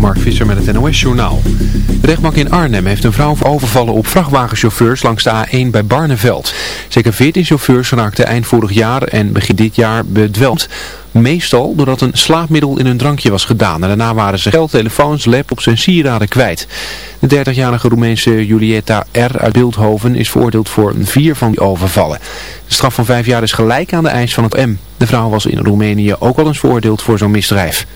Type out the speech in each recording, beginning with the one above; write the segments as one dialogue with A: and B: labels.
A: Mark Visser met het NOS-journaal. De rechtbank in Arnhem heeft een vrouw overvallen op vrachtwagenchauffeurs langs de A1 bij Barneveld. Zeker 14 chauffeurs raakten eind vorig jaar en begin dit jaar bedwelmd. Meestal doordat een slaapmiddel in hun drankje was gedaan. En daarna waren ze geld, telefoons, laptops en sieraden kwijt. De 30-jarige Roemeense Julieta R. uit Beeldhoven is veroordeeld voor vier van die overvallen. De straf van vijf jaar is gelijk aan de eis van het M. De vrouw was in Roemenië ook al eens veroordeeld voor zo'n misdrijf.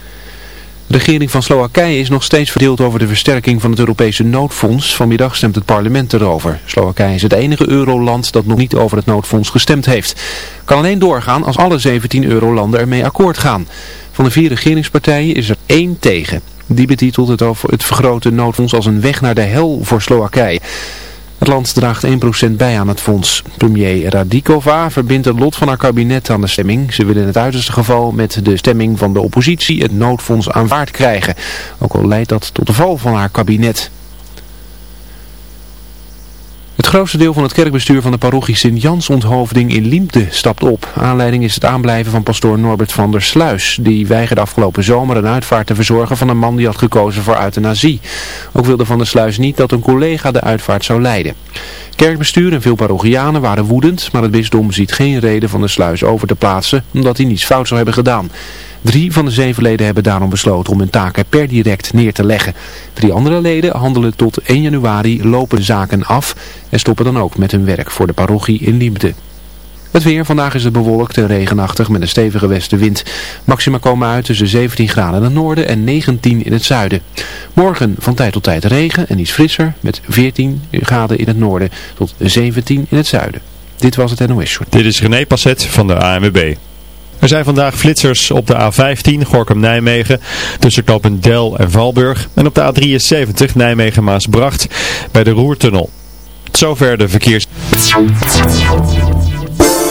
A: De regering van Slowakije is nog steeds verdeeld over de versterking van het Europese noodfonds. Vanmiddag stemt het parlement erover. Slowakije is het enige euroland dat nog niet over het noodfonds gestemd heeft. Kan alleen doorgaan als alle 17 eurolanden ermee akkoord gaan. Van de vier regeringspartijen is er één tegen. Die betitelt het over het vergroten noodfonds als een weg naar de hel voor Slowakije. Het land draagt 1% bij aan het fonds. Premier Radikova verbindt het lot van haar kabinet aan de stemming. Ze willen in het uiterste geval met de stemming van de oppositie het noodfonds aanvaard krijgen. Ook al leidt dat tot de val van haar kabinet. Het grootste deel van het kerkbestuur van de parochie Sint-Jans onthoofding in Liemde stapt op. Aanleiding is het aanblijven van pastoor Norbert van der Sluis. Die weigerde afgelopen zomer een uitvaart te verzorgen van een man die had gekozen voor euthanasie. Ook wilde van der Sluis niet dat een collega de uitvaart zou leiden. Kerkbestuur en veel parochianen waren woedend, maar het bisdom ziet geen reden van de sluis over te plaatsen, omdat hij niets fout zou hebben gedaan. Drie van de zeven leden hebben daarom besloten om hun taken per direct neer te leggen. Drie andere leden handelen tot 1 januari lopen zaken af en stoppen dan ook met hun werk voor de parochie in Liemde. Het weer, vandaag is het bewolkt en regenachtig met een stevige westenwind. Maxima komen uit tussen 17 graden in het noorden en 19 in het zuiden. Morgen van tijd tot tijd regen en iets frisser met 14 graden in het noorden tot 17 in het zuiden. Dit was het NOS Short.
B: Dit is René Passet van de ANWB. Er zijn vandaag flitsers op de A15 Gorkum-Nijmegen tussen knooppunt Del en Valburg en op de A73 Nijmegen-Maasbracht bij de Roertunnel. Zover de verkeers...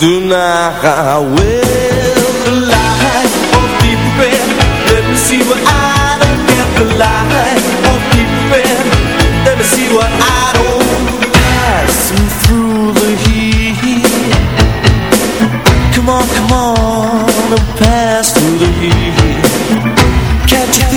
C: deny Well, the light of deep red Let me see what I don't get The light of deep red Let me see what I don't Passing through the heat Come on, come on And pass through the heat. Can't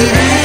D: divino.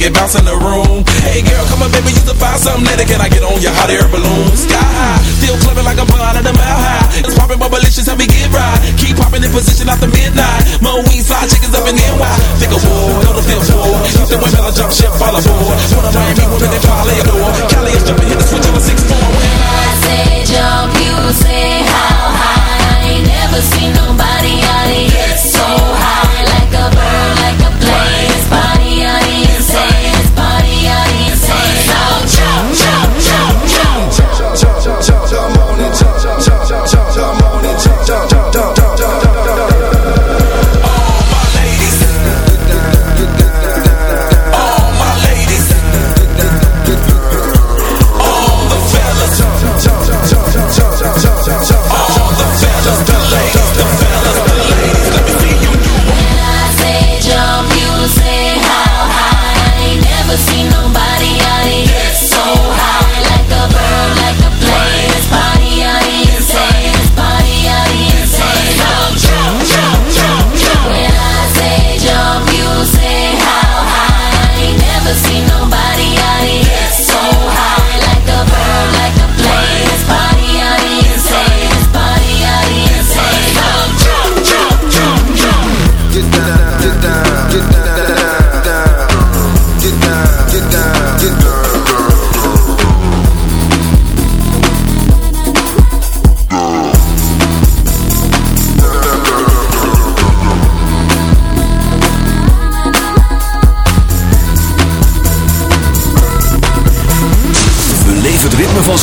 D: make it
E: bounce in the room. Hey girl, come on, baby, you can find something later. Can I get on your hot air balloon? Sky high, still clubbing like a blind at the mile high. It's popping, but malicious, help me get right. Keep popping in position after midnight. Mo weed, fly chickens up in NY. Think of war, go to fifth war. the women, I jump ship, fall aboard. One of Miami women, they probably door. Cali is jumping, hit the switch on the 6-4. When
F: I say jump, you say how high. I ain't never seen
G: no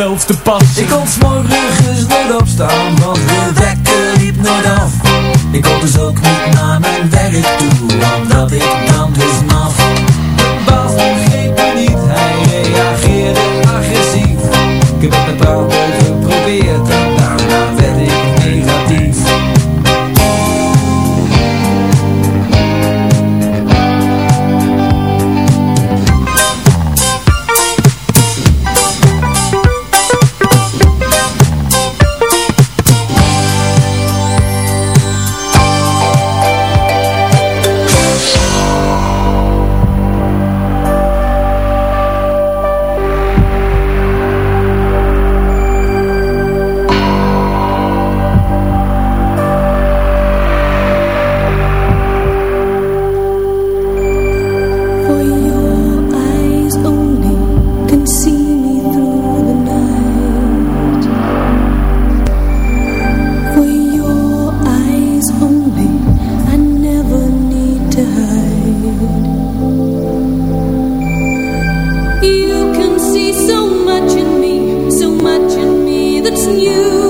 H: mezelf te pas. Ik kan morgens niet
I: opstaan that's new.